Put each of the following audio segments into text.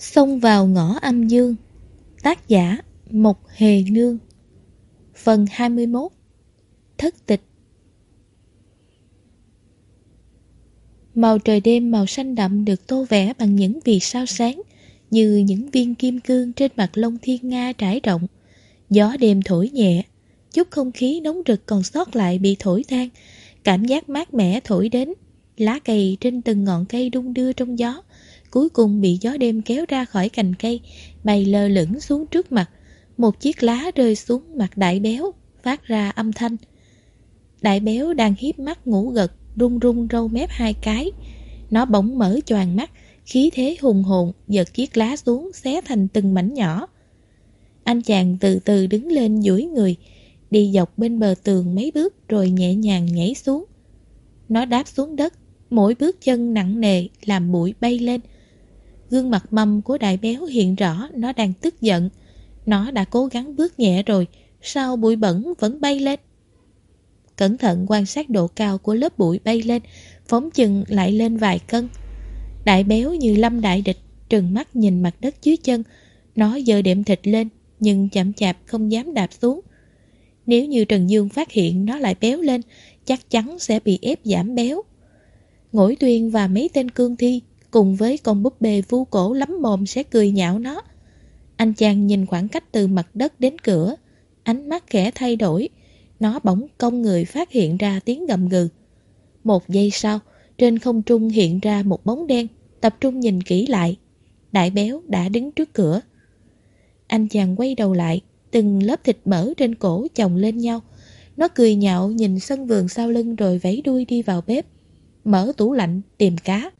Xông vào ngõ âm dương. Tác giả, Mộc Hề Nương. Phần 21 Thất tịch. Màu trời đêm màu xanh đậm được tô vẽ bằng những vì sao sáng, Như những viên kim cương trên mặt lông thiên nga trải rộng. Gió đêm thổi nhẹ, Chút không khí nóng rực còn sót lại bị thổi tan Cảm giác mát mẻ thổi đến, Lá cây trên từng ngọn cây đung đưa trong gió cuối cùng bị gió đêm kéo ra khỏi cành cây, bay lơ lửng xuống trước mặt. Một chiếc lá rơi xuống mặt đại béo, phát ra âm thanh. Đại béo đang hiếp mắt ngủ gật, rung rung râu mép hai cái. Nó bỗng mở choàng mắt, khí thế hùng hồn, giật chiếc lá xuống, xé thành từng mảnh nhỏ. Anh chàng từ từ đứng lên duỗi người, đi dọc bên bờ tường mấy bước rồi nhẹ nhàng nhảy xuống. Nó đáp xuống đất, mỗi bước chân nặng nề làm bụi bay lên, Gương mặt mâm của đại béo hiện rõ nó đang tức giận. Nó đã cố gắng bước nhẹ rồi, sao bụi bẩn vẫn bay lên? Cẩn thận quan sát độ cao của lớp bụi bay lên, phóng chừng lại lên vài cân. Đại béo như lâm đại địch, trừng mắt nhìn mặt đất dưới chân. Nó dơ đệm thịt lên, nhưng chậm chạp không dám đạp xuống. Nếu như Trần Dương phát hiện nó lại béo lên, chắc chắn sẽ bị ép giảm béo. Ngỗi tuyên và mấy tên cương thi cùng với con búp bê vu cổ lắm mồm sẽ cười nhạo nó. Anh chàng nhìn khoảng cách từ mặt đất đến cửa, ánh mắt khẽ thay đổi, nó bỗng công người phát hiện ra tiếng gầm gừ. Một giây sau, trên không trung hiện ra một bóng đen, tập trung nhìn kỹ lại. Đại béo đã đứng trước cửa. Anh chàng quay đầu lại, từng lớp thịt mỡ trên cổ chồng lên nhau. Nó cười nhạo nhìn sân vườn sau lưng rồi vẫy đuôi đi vào bếp. Mở tủ lạnh tìm cá.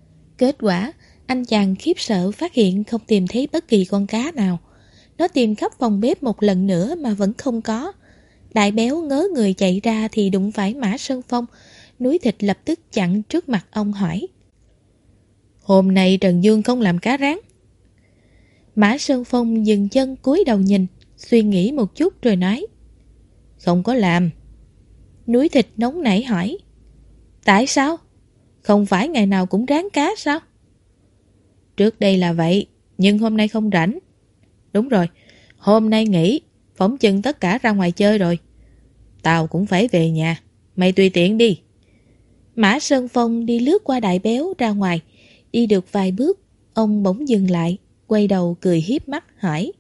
Kết quả, anh chàng khiếp sợ phát hiện không tìm thấy bất kỳ con cá nào. Nó tìm khắp phòng bếp một lần nữa mà vẫn không có. Đại béo ngớ người chạy ra thì đụng phải Mã Sơn Phong. Núi thịt lập tức chặn trước mặt ông hỏi. Hôm nay Trần Dương không làm cá rán. Mã Sơn Phong dừng chân cúi đầu nhìn, suy nghĩ một chút rồi nói. Không có làm. Núi thịt nóng nảy hỏi. Tại sao? Không phải ngày nào cũng ráng cá sao? Trước đây là vậy, nhưng hôm nay không rảnh. Đúng rồi, hôm nay nghỉ, phóng chừng tất cả ra ngoài chơi rồi. Tao cũng phải về nhà, mày tùy tiện đi. Mã Sơn Phong đi lướt qua đại béo ra ngoài, đi được vài bước, ông bỗng dừng lại, quay đầu cười hiếp mắt hỏi.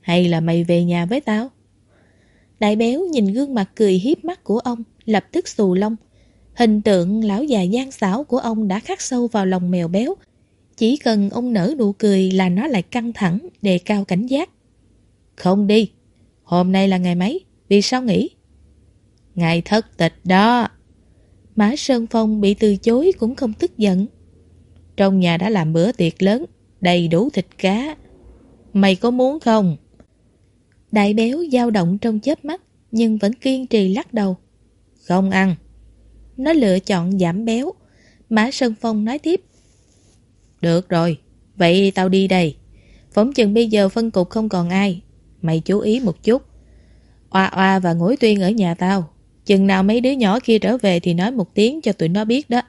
Hay là mày về nhà với tao? Đại béo nhìn gương mặt cười hiếp mắt của ông, lập tức xù lông, Hình tượng lão già gian xảo của ông đã khắc sâu vào lòng mèo béo. Chỉ cần ông nở nụ cười là nó lại căng thẳng, đề cao cảnh giác. Không đi, hôm nay là ngày mấy, vì sao nghỉ? Ngày thất tịch đó. Mã Sơn Phong bị từ chối cũng không tức giận. Trong nhà đã làm bữa tiệc lớn, đầy đủ thịt cá. Mày có muốn không? Đại béo dao động trong chớp mắt, nhưng vẫn kiên trì lắc đầu. Không ăn. Nó lựa chọn giảm béo. Mã Sơn Phong nói tiếp. Được rồi, vậy tao đi đây. Phóng chừng bây giờ phân cục không còn ai. Mày chú ý một chút. Oa oa và ngối tuyên ở nhà tao. Chừng nào mấy đứa nhỏ kia trở về thì nói một tiếng cho tụi nó biết đó.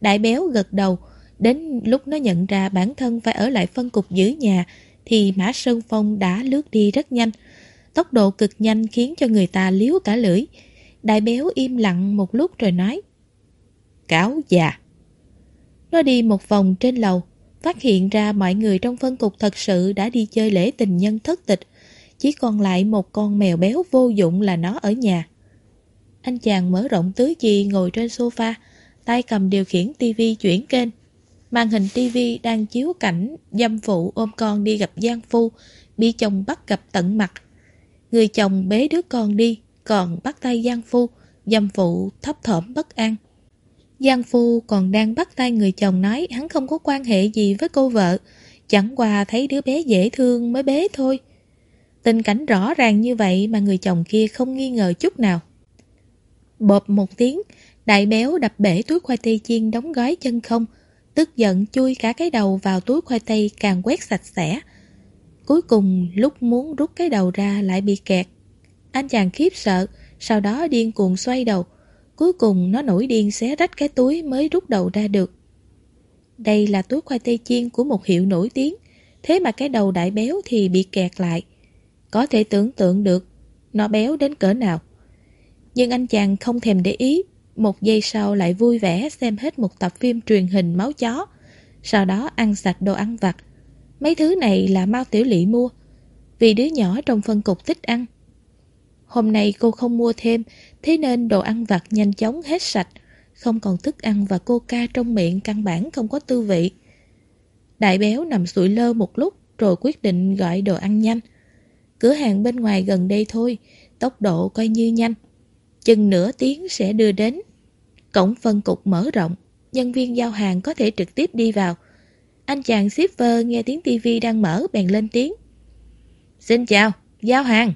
Đại béo gật đầu. Đến lúc nó nhận ra bản thân phải ở lại phân cục giữ nhà thì Mã Sơn Phong đã lướt đi rất nhanh. Tốc độ cực nhanh khiến cho người ta liếu cả lưỡi. Đại béo im lặng một lúc rồi nói, Cáo già. Nó đi một vòng trên lầu, Phát hiện ra mọi người trong phân cục thật sự đã đi chơi lễ tình nhân thất tịch. Chỉ còn lại một con mèo béo vô dụng là nó ở nhà. Anh chàng mở rộng tứ chi ngồi trên sofa, Tay cầm điều khiển tivi chuyển kênh. Màn hình tivi đang chiếu cảnh Dâm phụ ôm con đi gặp Giang Phu, Bị chồng bắt gặp tận mặt. Người chồng bế đứa con đi còn bắt tay Giang Phu, dâm phụ thấp thỏm bất an. Giang Phu còn đang bắt tay người chồng nói hắn không có quan hệ gì với cô vợ, chẳng qua thấy đứa bé dễ thương mới bế thôi. Tình cảnh rõ ràng như vậy mà người chồng kia không nghi ngờ chút nào. Bộp một tiếng, đại béo đập bể túi khoai tây chiên đóng gói chân không, tức giận chui cả cái đầu vào túi khoai tây càng quét sạch sẽ. Cuối cùng lúc muốn rút cái đầu ra lại bị kẹt, anh chàng khiếp sợ, sau đó điên cuồng xoay đầu. Cuối cùng nó nổi điên xé rách cái túi mới rút đầu ra được. Đây là túi khoai tây chiên của một hiệu nổi tiếng, thế mà cái đầu đại béo thì bị kẹt lại. Có thể tưởng tượng được nó béo đến cỡ nào. Nhưng anh chàng không thèm để ý, một giây sau lại vui vẻ xem hết một tập phim truyền hình máu chó, sau đó ăn sạch đồ ăn vặt. Mấy thứ này là Mao Tiểu Lị mua, vì đứa nhỏ trong phân cục thích ăn. Hôm nay cô không mua thêm, thế nên đồ ăn vặt nhanh chóng hết sạch, không còn thức ăn và coca trong miệng căn bản không có tư vị. Đại béo nằm sụi lơ một lúc rồi quyết định gọi đồ ăn nhanh. Cửa hàng bên ngoài gần đây thôi, tốc độ coi như nhanh. Chừng nửa tiếng sẽ đưa đến. Cổng phân cục mở rộng, nhân viên giao hàng có thể trực tiếp đi vào. Anh chàng shipper nghe tiếng tivi đang mở bèn lên tiếng. Xin chào, giao hàng.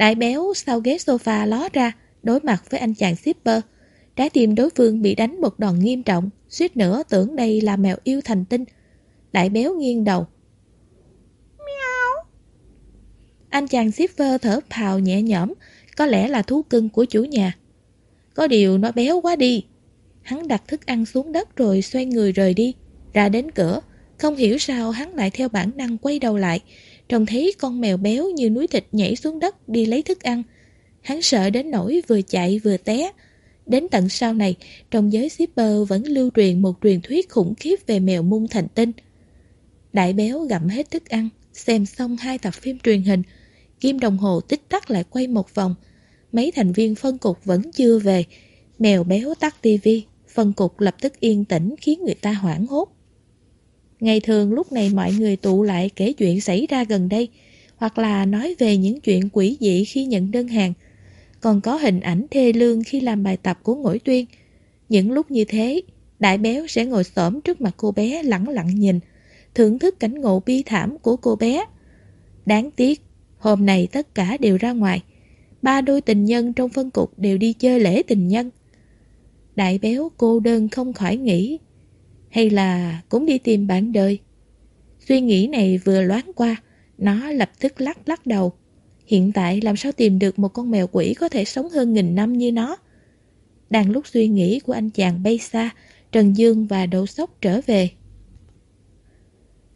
Đại béo sau ghế sofa ló ra, đối mặt với anh chàng shipper. Trái tim đối phương bị đánh một đòn nghiêm trọng, suýt nữa tưởng đây là mèo yêu thành tinh. Đại béo nghiêng đầu. Miau. Anh chàng shipper thở phào nhẹ nhõm, có lẽ là thú cưng của chủ nhà. Có điều nó béo quá đi. Hắn đặt thức ăn xuống đất rồi xoay người rời đi, ra đến cửa. Không hiểu sao hắn lại theo bản năng quay đầu lại, trông thấy con mèo béo như núi thịt nhảy xuống đất đi lấy thức ăn. Hắn sợ đến nỗi vừa chạy vừa té. Đến tận sau này, trong giới shipper vẫn lưu truyền một truyền thuyết khủng khiếp về mèo mung thành tinh. Đại béo gặm hết thức ăn, xem xong hai tập phim truyền hình. Kim đồng hồ tích tắc lại quay một vòng. Mấy thành viên phân cục vẫn chưa về. Mèo béo tắt tivi, phân cục lập tức yên tĩnh khiến người ta hoảng hốt. Ngày thường lúc này mọi người tụ lại kể chuyện xảy ra gần đây, hoặc là nói về những chuyện quỷ dị khi nhận đơn hàng. Còn có hình ảnh thê lương khi làm bài tập của ngỗi tuyên. Những lúc như thế, đại béo sẽ ngồi xổm trước mặt cô bé lẳng lặng nhìn, thưởng thức cảnh ngộ bi thảm của cô bé. Đáng tiếc, hôm nay tất cả đều ra ngoài. Ba đôi tình nhân trong phân cục đều đi chơi lễ tình nhân. Đại béo cô đơn không khỏi nghĩ hay là cũng đi tìm bạn đời? Suy nghĩ này vừa loáng qua, nó lập tức lắc lắc đầu. Hiện tại làm sao tìm được một con mèo quỷ có thể sống hơn nghìn năm như nó? Đang lúc suy nghĩ của anh chàng bay xa, Trần Dương và Đỗ Sóc trở về.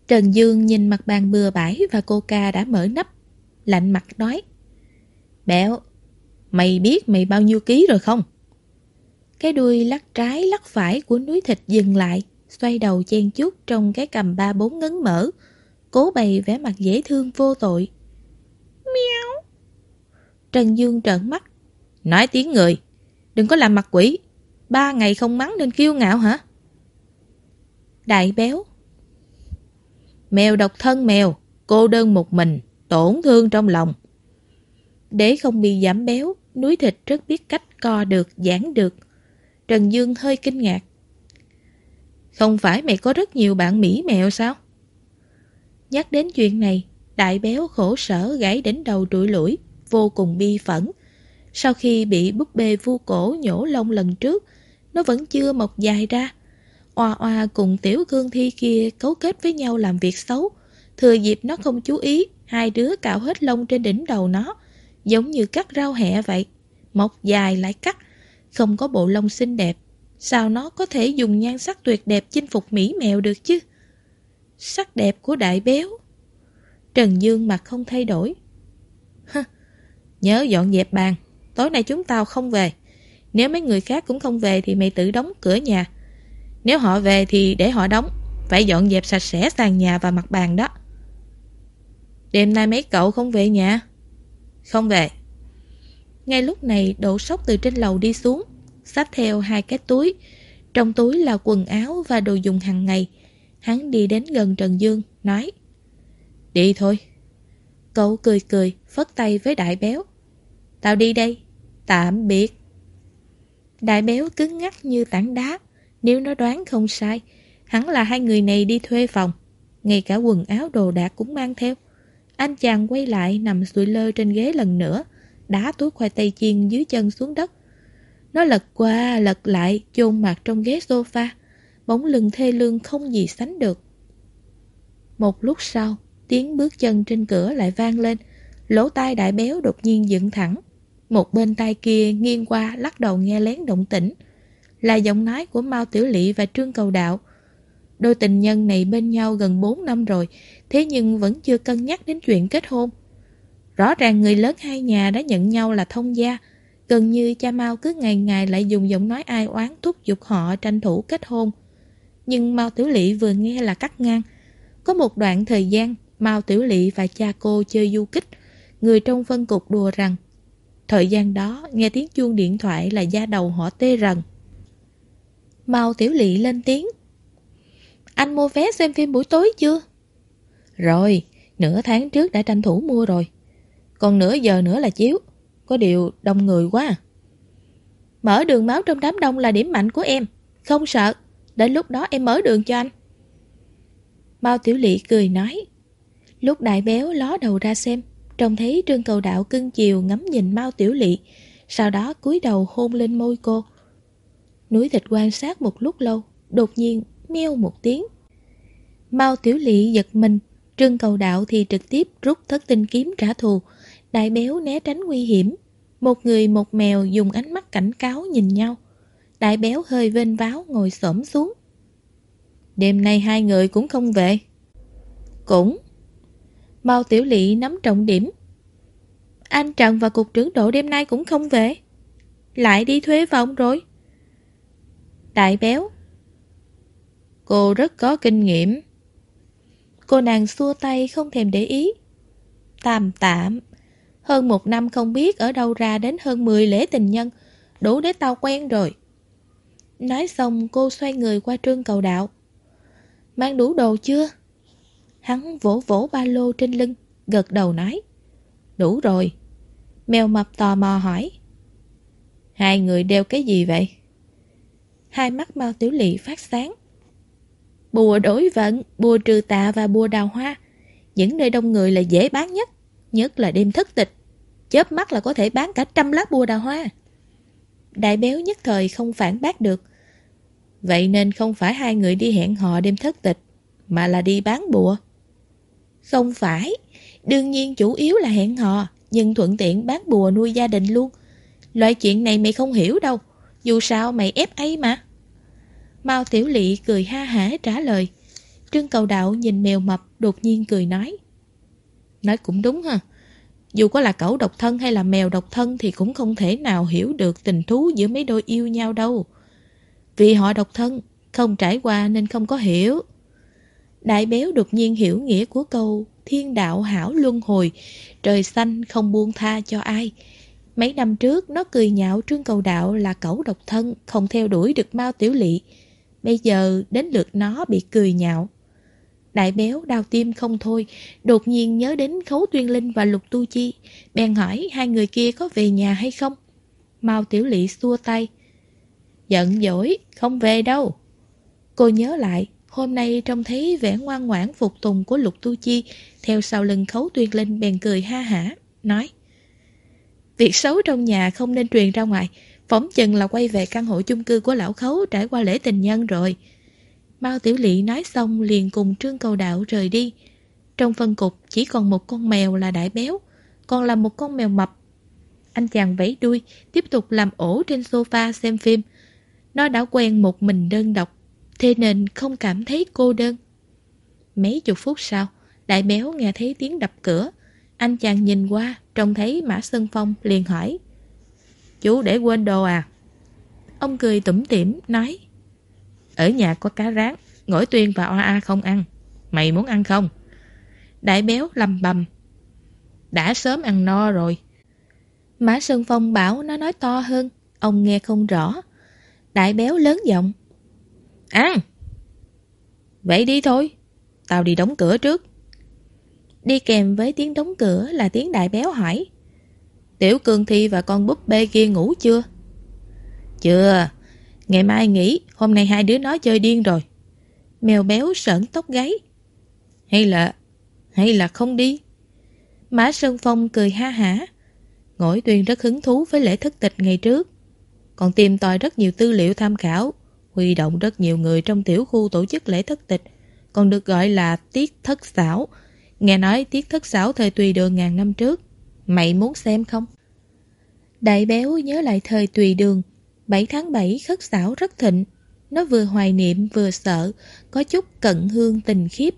Trần Dương nhìn mặt bàn bừa bãi và cô ca đã mở nắp. Lạnh mặt nói. Béo, mày biết mày bao nhiêu ký rồi không? Cái đuôi lắc trái lắc phải của núi thịt dừng lại xoay đầu chen chút trong cái cầm ba bốn ngấn mỡ, cố bày vẻ mặt dễ thương vô tội. Miau. Trần Dương trợn mắt. Nói tiếng người, đừng có làm mặt quỷ. Ba ngày không mắng nên kiêu ngạo hả? Đại béo. Mèo độc thân mèo, cô đơn một mình, tổn thương trong lòng. Để không bị giảm béo, núi thịt rất biết cách co được, giãn được. Trần Dương hơi kinh ngạc. Không phải mày có rất nhiều bạn Mỹ mèo sao? Nhắc đến chuyện này, đại béo khổ sở gãy đến đầu trụi lũi, vô cùng bi phẫn. Sau khi bị búp bê vu cổ nhổ lông lần trước, nó vẫn chưa mọc dài ra. Oa oa cùng tiểu cương thi kia cấu kết với nhau làm việc xấu. Thừa dịp nó không chú ý, hai đứa cạo hết lông trên đỉnh đầu nó, giống như cắt rau hẹ vậy. Mọc dài lại cắt, không có bộ lông xinh đẹp, Sao nó có thể dùng nhan sắc tuyệt đẹp chinh phục mỹ mèo được chứ? Sắc đẹp của đại béo. Trần Dương mặt không thay đổi. Hơ, nhớ dọn dẹp bàn. Tối nay chúng tao không về. Nếu mấy người khác cũng không về thì mày tự đóng cửa nhà. Nếu họ về thì để họ đóng. Phải dọn dẹp sạch sẽ sàn nhà và mặt bàn đó. Đêm nay mấy cậu không về nhà? Không về. Ngay lúc này độ sốc từ trên lầu đi xuống xách theo hai cái túi. Trong túi là quần áo và đồ dùng hàng ngày. Hắn đi đến gần Trần Dương, nói Đi thôi. Cậu cười cười, phất tay với đại béo. Tao đi đây. Tạm biệt. Đại béo cứng ngắc như tảng đá. Nếu nó đoán không sai, hắn là hai người này đi thuê phòng. Ngay cả quần áo đồ đạc cũng mang theo. Anh chàng quay lại nằm sụi lơ trên ghế lần nữa, đá túi khoai tây chiên dưới chân xuống đất. Nó lật qua lật lại chôn mặt trong ghế sofa. Bóng lưng thê lương không gì sánh được. Một lúc sau Tiếng bước chân trên cửa lại vang lên. Lỗ tai đại béo đột nhiên dựng thẳng. Một bên tai kia nghiêng qua lắc đầu nghe lén động tĩnh. Là giọng nói của Mao Tiểu Lị và Trương Cầu Đạo. Đôi tình nhân này bên nhau gần 4 năm rồi, thế nhưng vẫn chưa cân nhắc đến chuyện kết hôn. Rõ ràng người lớn hai nhà đã nhận nhau là thông gia, gần như cha Mao cứ ngày ngày lại dùng giọng nói ai oán thúc giục họ tranh thủ kết hôn. Nhưng Mao Tiểu Lị vừa nghe là cắt ngang. Có một đoạn thời gian, Mao Tiểu Lị và cha cô chơi du kích, người trong phân cục đùa rằng Thời gian đó, nghe tiếng chuông điện thoại là da đầu họ tê rần. Mao Tiểu Lị lên tiếng. Anh mua vé xem phim buổi tối chưa? Rồi, nửa tháng trước đã tranh thủ mua rồi. Còn nửa giờ nữa là chiếu. Có điều đông người quá. Mở đường máu trong đám đông là điểm mạnh của em. Không sợ. Đến lúc đó em mở đường cho anh. Mao Tiểu Lị cười nói. Lúc đại béo ló đầu ra xem, trông thấy Trương Cầu Đạo cưng chiều ngắm nhìn Mao Tiểu Lị, sau đó cúi đầu hôn lên môi cô. Núi thịt quan sát một lúc lâu, đột nhiên meo một tiếng. Mao Tiểu Lị giật mình, Trương Cầu Đạo thì trực tiếp rút thất tinh kiếm trả thù, đại béo né tránh nguy hiểm. Một người một mèo dùng ánh mắt cảnh cáo nhìn nhau. Đại béo hơi vênh váo ngồi xổm xuống. Đêm nay hai người cũng không về. Cũng. Mao Tiểu Lị nắm trọng điểm. Anh Trần và cục trưởng độ đêm nay cũng không về. Lại đi thuê phòng rồi. Đại béo. Cô rất có kinh nghiệm. Cô nàng xua tay không thèm để ý. Tạm tạm. Hơn một năm không biết ở đâu ra đến hơn 10 lễ tình nhân. Đủ để tao quen rồi. Nói xong cô xoay người qua trương cầu đạo. Mang đủ đồ chưa? Hắn vỗ vỗ ba lô trên lưng, gật đầu nói. Đủ rồi. Mèo mập tò mò hỏi. Hai người đeo cái gì vậy? Hai mắt Mao Tiểu Lị phát sáng. Bùa đối vận, bùa trừ tà và bùa đào hoa. Những nơi đông người là dễ bán nhất, nhất là đêm thất tịch. Chớp mắt là có thể bán cả trăm lá bùa đào hoa. Đại béo nhất thời không phản bác được. Vậy nên không phải hai người đi hẹn hò đêm thất tịch, mà là đi bán bùa. Không phải, đương nhiên chủ yếu là hẹn hò, nhưng thuận tiện bán bùa nuôi gia đình luôn. Loại chuyện này mày không hiểu đâu, dù sao mày ép ấy mà. Mao Tiểu Lị cười ha hả trả lời. Trương cầu đạo nhìn mèo mập đột nhiên cười nói. Nói cũng đúng ha. Dù có là cẩu độc thân hay là mèo độc thân thì cũng không thể nào hiểu được tình thú giữa mấy đôi yêu nhau đâu. Vì họ độc thân, không trải qua nên không có hiểu. Đại béo đột nhiên hiểu nghĩa của câu thiên đạo hảo luân hồi, trời xanh không buông tha cho ai. Mấy năm trước nó cười nhạo Trương Cầu Đạo là cẩu độc thân, không theo đuổi được Mao Tiểu Lị. Bây giờ đến lượt nó bị cười nhạo. Đại béo đau tim không thôi, đột nhiên nhớ đến Khấu Tuyên Linh và Lục Tu Chi, bèn hỏi hai người kia có về nhà hay không. Mao Tiểu Lị xua tay. Giận dỗi, không về đâu. Cô nhớ lại, hôm nay trông thấy vẻ ngoan ngoãn phục tùng của Lục Tu Chi, theo sau lưng Khấu Tuyên Linh bèn cười ha hả, nói. Việc xấu trong nhà không nên truyền ra ngoài, phóng chừng là quay về căn hộ chung cư của lão khấu trải qua lễ tình nhân rồi. Mao Tiểu Lị nói xong liền cùng Trương Cầu Đạo rời đi. Trong phân cục chỉ còn một con mèo là đại béo, còn là một con mèo mập. Anh chàng vẫy đuôi, tiếp tục làm ổ trên sofa xem phim. Nó đã quen một mình đơn độc, thế nên không cảm thấy cô đơn. Mấy chục phút sau, đại béo nghe thấy tiếng đập cửa. Anh chàng nhìn qua, trông thấy Mã Sơn Phong liền hỏi. Chú để quên đồ à? Ông cười tủm tỉm nói. Ở nhà có cá rán, ngỗi tuyên và oa a không ăn. Mày muốn ăn không? Đại béo lầm bầm. Đã sớm ăn no rồi. Mã Sơn Phong bảo nó nói to hơn, ông nghe không rõ. Đại béo lớn giọng. Ăn! Vậy đi thôi, tao đi đóng cửa trước. Đi kèm với tiếng đóng cửa là tiếng đại béo hỏi. Tiểu Cương Thi và con búp bê kia ngủ chưa? Chưa, ngày mai nghỉ, hôm nay hai đứa nó chơi điên rồi. Mèo béo sởn tóc gáy. Hay là, hay là không đi? Mã Sơn Phong cười ha hả. Ngỗi tuyên rất hứng thú với lễ thất tịch ngày trước. Còn tìm tòi rất nhiều tư liệu tham khảo, huy động rất nhiều người trong tiểu khu tổ chức lễ thất tịch, còn được gọi là tiết thất xảo. Nghe nói tiết thất xảo thời tùy đường ngàn năm trước. Mày muốn xem không? Đại béo nhớ lại thời tùy đường 7 tháng 7 khất xảo rất thịnh Nó vừa hoài niệm vừa sợ, có chút cận hương tình khiếp.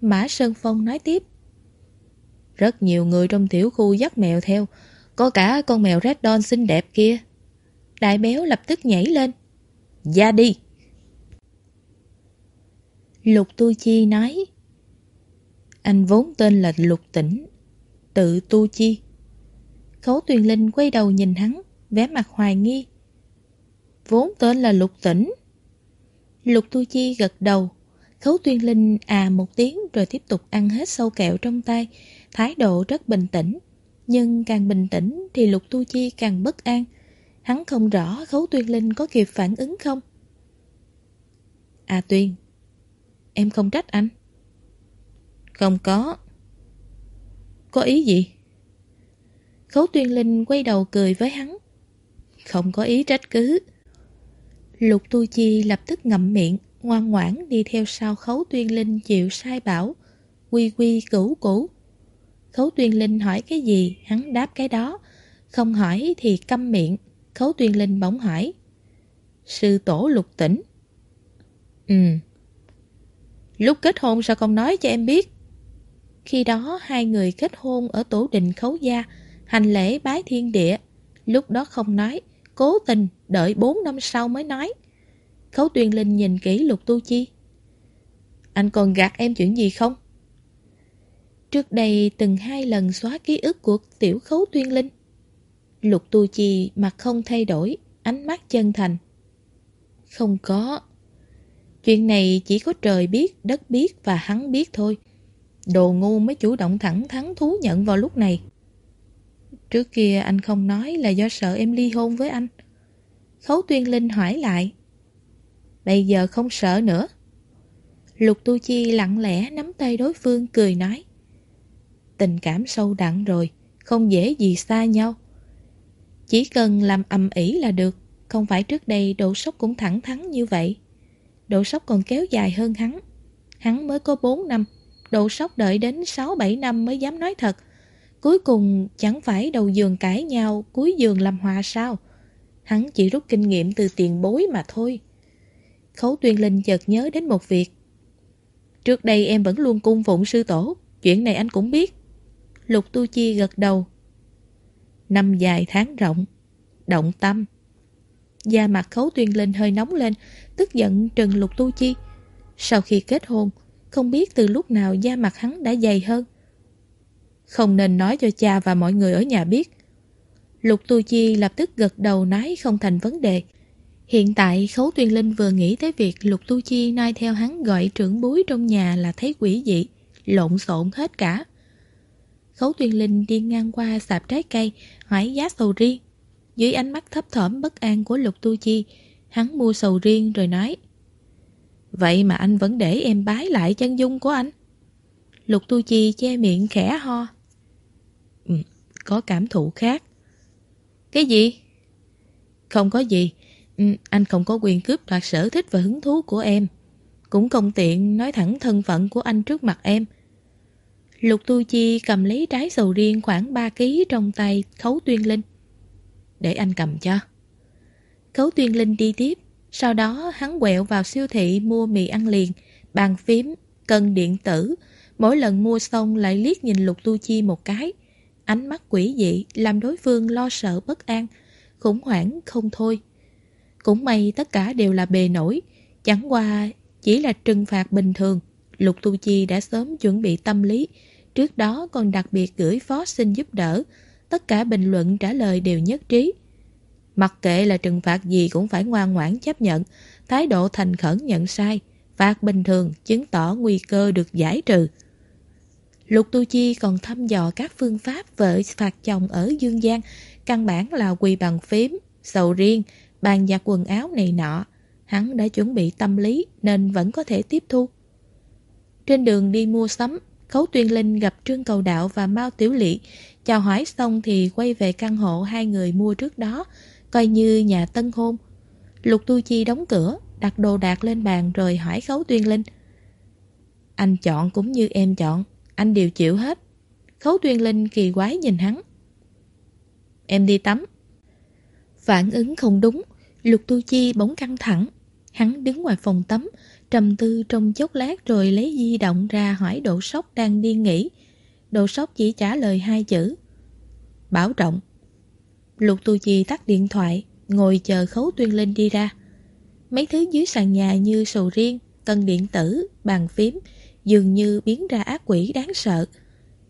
Mã Sơn Phong nói tiếp. Rất nhiều người trong tiểu khu dắt mèo theo, có cả con mèo Red Dawn xinh đẹp kia. Đại béo lập tức nhảy lên. Ra đi! Lục Tu Chi nói Anh vốn tên là Lục Tĩnh Tự Tu Chi Khấu Tuyền Linh quay đầu nhìn hắn vẻ mặt hoài nghi Vốn tên là Lục Tĩnh. Lục Tu Chi gật đầu. Khấu Tuyên Linh à một tiếng rồi tiếp tục ăn hết sâu kẹo trong tay. Thái độ rất bình tĩnh. Nhưng càng bình tĩnh thì Lục Tu Chi càng bất an. Hắn không rõ Khấu Tuyên Linh có kịp phản ứng không. À Tuyên, Em không trách anh. Không có. Có ý gì? Khấu Tuyên Linh quay đầu cười với hắn. Không có ý trách cứ. Lục Tu Chi lập tức ngậm miệng, Ngoan ngoãn đi theo sau Khấu Tuyên Linh chịu sai bảo, Quy quy cửu cũ. Khấu Tuyên Linh hỏi cái gì? Hắn đáp cái đó. Không hỏi thì câm miệng. Khấu Tuyên Linh bỗng hỏi, Sư tổ lục tỉnh. Ừ. Lúc kết hôn sao không nói cho em biết? Khi đó hai người kết hôn ở tổ đình khấu gia, Hành lễ bái thiên địa. Lúc đó không nói Cố tình đợi 4 năm sau mới nói. Khấu Tuyên Linh nhìn kỹ Lục Tu Chi. Anh còn gạt em chuyện gì không? Trước đây từng hai lần xóa ký ức của tiểu khấu Tuyên Linh. Lục Tu Chi mặt không thay đổi Ánh mắt chân thành. Không có. Chuyện này chỉ có trời biết, đất biết và hắn biết thôi. Đồ ngu mới chủ động thẳng thắn thú nhận vào lúc này. Trước kia anh không nói là do sợ em ly hôn với anh. Khấu Tuyên Linh hỏi lại. Bây giờ không sợ nữa. Lục Tu Chi lặng lẽ nắm tay đối phương, cười nói. Tình cảm sâu đậm rồi, Không dễ gì xa nhau. Chỉ cần làm ầm ĩ là được, Không phải trước đây độ sốc cũng thẳng thắn như vậy. Độ sốc còn kéo dài hơn hắn. Hắn mới có 4 năm, Độ sốc đợi đến 6-7 năm mới dám nói thật. Cuối cùng chẳng phải đầu giường cãi nhau, Cuối giường làm hòa sao? Hắn chỉ rút kinh nghiệm từ tiền bối mà thôi. Khấu Tuyên Linh chợt nhớ đến một việc. Trước đây em vẫn luôn cung phụng sư tổ, Chuyện này anh cũng biết. Lục Tu Chi gật đầu. Năm dài tháng rộng, Động tâm. Da mặt Khấu Tuyên Linh hơi nóng lên, Tức giận trừng Lục Tu Chi. Sau khi kết hôn, Không biết từ lúc nào da mặt hắn đã dày hơn. Không nên nói cho cha và mọi người ở nhà biết Lục Tu Chi lập tức gật đầu nói không thành vấn đề Hiện tại Khấu Tuyên Linh vừa nghĩ tới việc Lục Tu Chi noi theo hắn gọi trưởng búi trong nhà là thấy quỷ dị, lộn xộn hết cả. Khấu Tuyên Linh đi ngang qua sạp trái cây, hỏi giá sầu riêng. Dưới ánh mắt thấp thỏm bất an của Lục Tu Chi, hắn mua sầu riêng rồi nói Vậy mà anh vẫn để em bái lại chân dung của anh. Lục Tu Chi che miệng khẽ ho. Có cảm thụ khác. Cái gì? Không có gì. Ừ, anh không có quyền cướp đoạt sở thích và hứng thú của em. Cũng không tiện nói thẳng thân phận của anh trước mặt em. Lục Tu Chi cầm lấy trái sầu riêng khoảng 3 kg trong tay Khấu Tuyên Linh. Để anh cầm cho. Khấu Tuyên Linh đi tiếp. Sau đó hắn quẹo vào siêu thị mua mì ăn liền, bàn phím, cân điện tử. Mỗi lần mua xong lại liếc nhìn Lục Tu Chi một cái. Ánh mắt quỷ dị làm đối phương lo sợ bất an, khủng hoảng không thôi. Cũng may tất cả đều là bề nổi, chẳng qua chỉ là trừng phạt bình thường. Lục Tu Chi đã sớm chuẩn bị tâm lý, trước đó còn đặc biệt gửi phó xin giúp đỡ. Tất cả bình luận trả lời đều nhất trí. Mặc kệ là trừng phạt gì cũng phải ngoan ngoãn chấp nhận, thái độ thành khẩn nhận sai, phạt bình thường chứng tỏ nguy cơ được giải trừ. Lục Tu Chi còn thăm dò các phương pháp vợ phạt chồng ở Dương Giang, căn bản là quỳ bằng phím, sầu riêng, bàn giặt quần áo này nọ. Hắn đã chuẩn bị tâm lý nên vẫn có thể tiếp thu. Trên đường đi mua sắm, Khấu Tuyên Linh gặp Trương Cầu Đạo và Mao Tiểu Lị. Chào hỏi xong thì quay về căn hộ hai người mua trước đó, coi như nhà tân hôn. Lục Tu Chi đóng cửa, đặt đồ đạc lên bàn rồi hỏi Khấu Tuyên Linh. Anh chọn cũng như em chọn, anh đều chịu hết. Khấu Tuyên Linh kỳ quái nhìn hắn. Em đi tắm. Phản ứng không đúng, Lục Tu Chi bỗng căng thẳng. Hắn đứng ngoài phòng tắm, trầm tư trong chốc lát rồi lấy di động ra hỏi độ sốc đang đi nghỉ. Độ sốc chỉ trả lời hai chữ. Bảo trọng. Lục tu chi tắt điện thoại, ngồi chờ khấu tuyên linh đi ra. Mấy thứ dưới sàn nhà như sầu riêng, cân điện tử, bàn phím, dường như biến ra ác quỷ đáng sợ.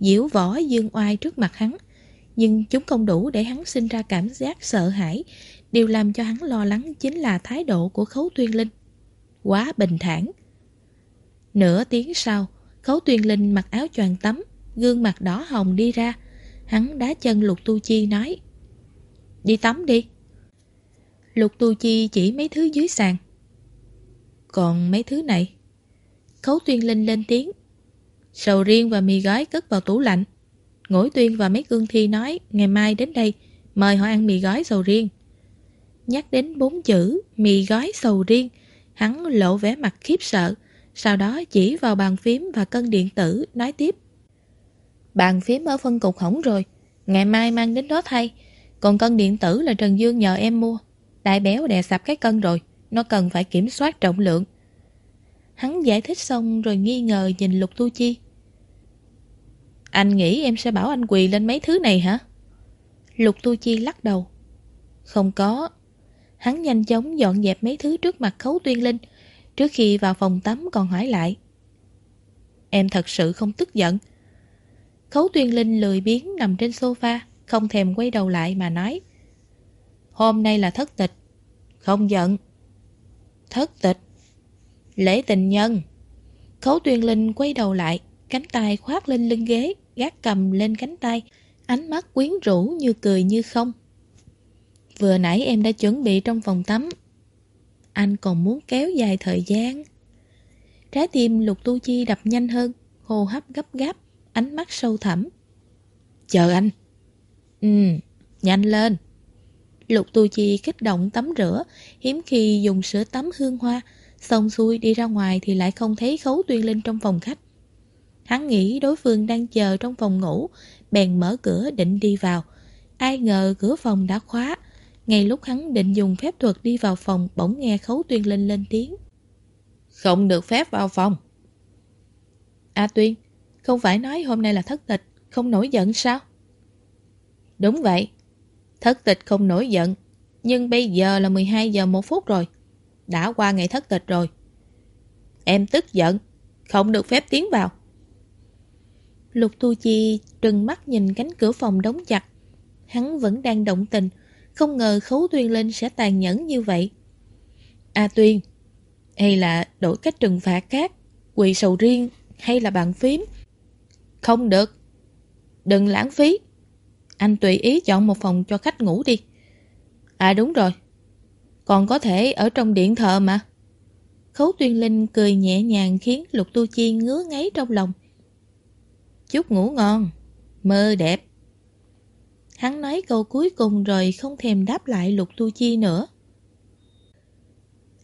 Diễu võ dương oai trước mặt hắn, nhưng chúng không đủ để hắn sinh ra cảm giác sợ hãi. Điều làm cho hắn lo lắng chính là thái độ của khấu tuyên linh. Quá bình thản. Nửa tiếng sau, khấu tuyên linh mặc áo choàng tắm, gương mặt đỏ hồng đi ra. Hắn đá chân lục tu chi nói Đi tắm đi Lục tu chi chỉ mấy thứ dưới sàn Còn mấy thứ này Khấu tuyên linh lên tiếng. Sầu riêng và mì gói cất vào tủ lạnh. Ngũi tuyên và mấy cương thi nói, Ngày mai đến đây, Mời họ ăn mì gói sầu riêng. Nhắc đến bốn chữ, Mì gói sầu riêng Hắn lộ vẻ mặt khiếp sợ, Sau đó chỉ vào bàn phím và cân điện tử, Nói tiếp. Bàn phím ở phân cục hỏng rồi, Ngày mai mang đến đó thay. Còn cân điện tử là Trần Dương nhờ em mua. Đại béo đè sập cái cân rồi, Nó cần phải kiểm soát trọng lượng. Hắn giải thích xong rồi nghi ngờ nhìn Lục Tu Chi. Anh nghĩ em sẽ bảo anh quỳ lên mấy thứ này hả? Lục Tu Chi lắc đầu. Không có. Hắn nhanh chóng dọn dẹp mấy thứ trước mặt khấu tuyên linh, Trước khi vào phòng tắm còn hỏi lại. Em thật sự không tức giận. Khấu tuyên linh lười biếng nằm trên sofa, Không thèm quay đầu lại mà nói. Hôm nay là thất tịch. Không giận. Thất tịch? Lễ tình nhân. Khấu tuyên linh quay đầu lại Cánh tay khoát lên lưng ghế Gác cầm lên cánh tay Ánh mắt quyến rũ như cười như không. Vừa nãy em đã chuẩn bị trong phòng tắm. Anh còn muốn kéo dài thời gian. Trái tim lục tu chi đập nhanh hơn Hô hấp gấp gáp Ánh mắt sâu thẳm. Chờ anh. Ừ, nhanh lên. Lục tu chi kích động tắm rửa Hiếm khi dùng sữa tắm hương hoa Xong xuôi đi ra ngoài thì lại không thấy khấu tuyên linh trong phòng khách. Hắn nghĩ đối phương đang chờ trong phòng ngủ Bèn mở cửa định đi vào. Ai ngờ cửa phòng đã khóa. Ngay lúc hắn định dùng phép thuật đi vào phòng Bỗng nghe khấu tuyên linh lên tiếng. Không được phép vào phòng. A Tuyên Không phải nói hôm nay là thất tịch Không nổi giận sao? Đúng vậy. Thất tịch không nổi giận Nhưng bây giờ là 12 giờ 1 phút rồi đã qua ngày thất tịch rồi. Em tức giận, Không được phép tiến vào. Lục Tu Chi trừng mắt nhìn cánh cửa phòng đóng chặt. Hắn vẫn đang động tình, không ngờ Khấu Tuyên Linh sẽ tàn nhẫn như vậy. A Tuyên, Hay là đổi cách trừng phạt khác, Quỳ sầu riêng Hay là bàn phím? Không được. Đừng lãng phí. Anh tùy ý chọn một phòng cho khách ngủ đi. À đúng rồi. Còn có thể ở trong điện thờ mà Khấu Tuyên Linh cười nhẹ nhàng khiến Lục Tu Chi ngứa ngáy trong lòng. Chúc ngủ ngon, mơ đẹp. Hắn nói câu cuối cùng rồi không thèm đáp lại Lục Tu Chi nữa.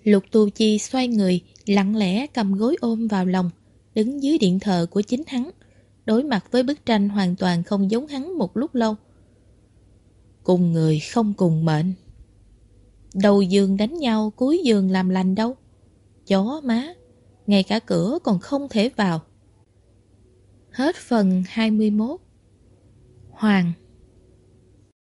Lục Tu Chi xoay người, lặng lẽ cầm gối ôm vào lòng, đứng dưới điện thờ của chính hắn, đối mặt với bức tranh hoàn toàn không giống hắn một lúc lâu. Cùng người không cùng mệnh. Đầu giường đánh nhau, cuối giường làm lành đâu. Chó má, ngay cả cửa còn không thể vào. Hết phần 21 Hoàng